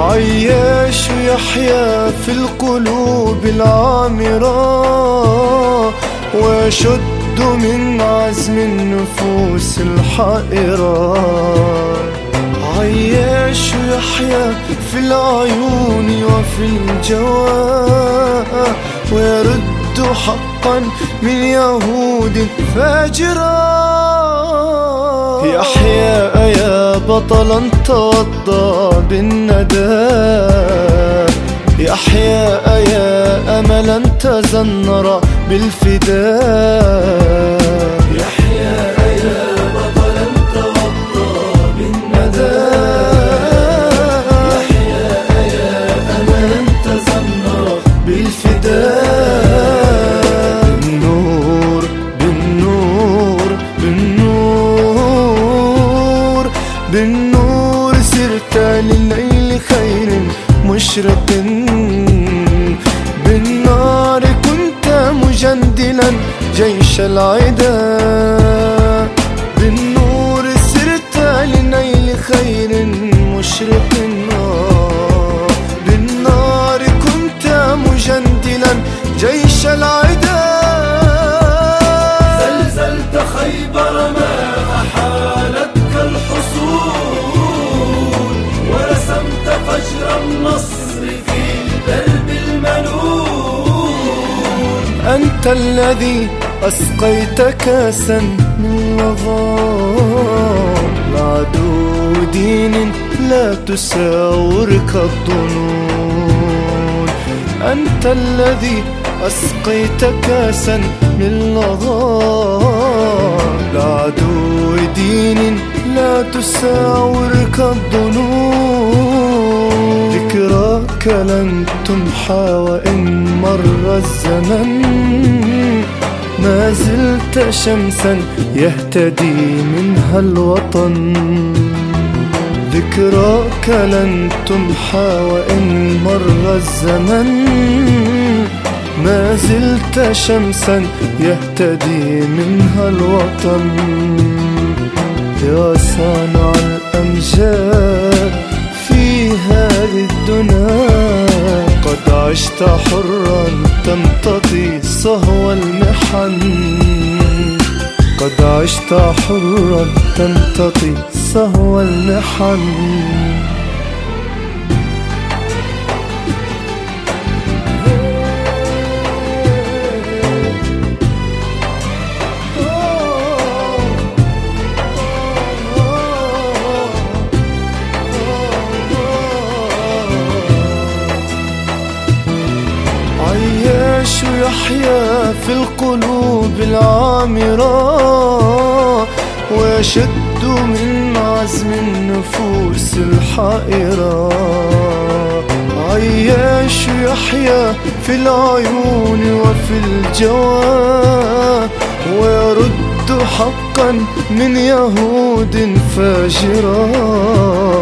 عياش يحيا في القلوب العامرة ويشد من عزم النفوس الحائرة. عياش يحيا في العيون وفي الجواه ويرد حقا من يهود فاجرا يحيا يا بطلا توضى بالندى. يحيا يا املا تزنر بالفداء. مشرق بالنار كنت مجندلا جيش العدا أنت الذي أسقيت كاسا من لظى العدو دين لا تساورك الظنون. أنت الذي أسقيت كاسا من لظى العدو دين لا تساورك الظنون. ذكراك لن تمحى وإن مر الزمن ما زلت شمسا يهتدي منها الوطن. ذكراك لن تمحى وإن مر الزمن ما زلت شمسا يهتدي منها الوطن. يا صانع الأمجاد في هذه الدنا قد عشت حرا تمتطي صهو المحن. قد عشت حرا تمتطي صهو المحن. عياش يحيا في القلوب العامرة؟ ويشد من عزم النفوس الحائرة؟ عياش يحيا في العيون وفي الجواه ويرد حقا من يهود فاجرة؟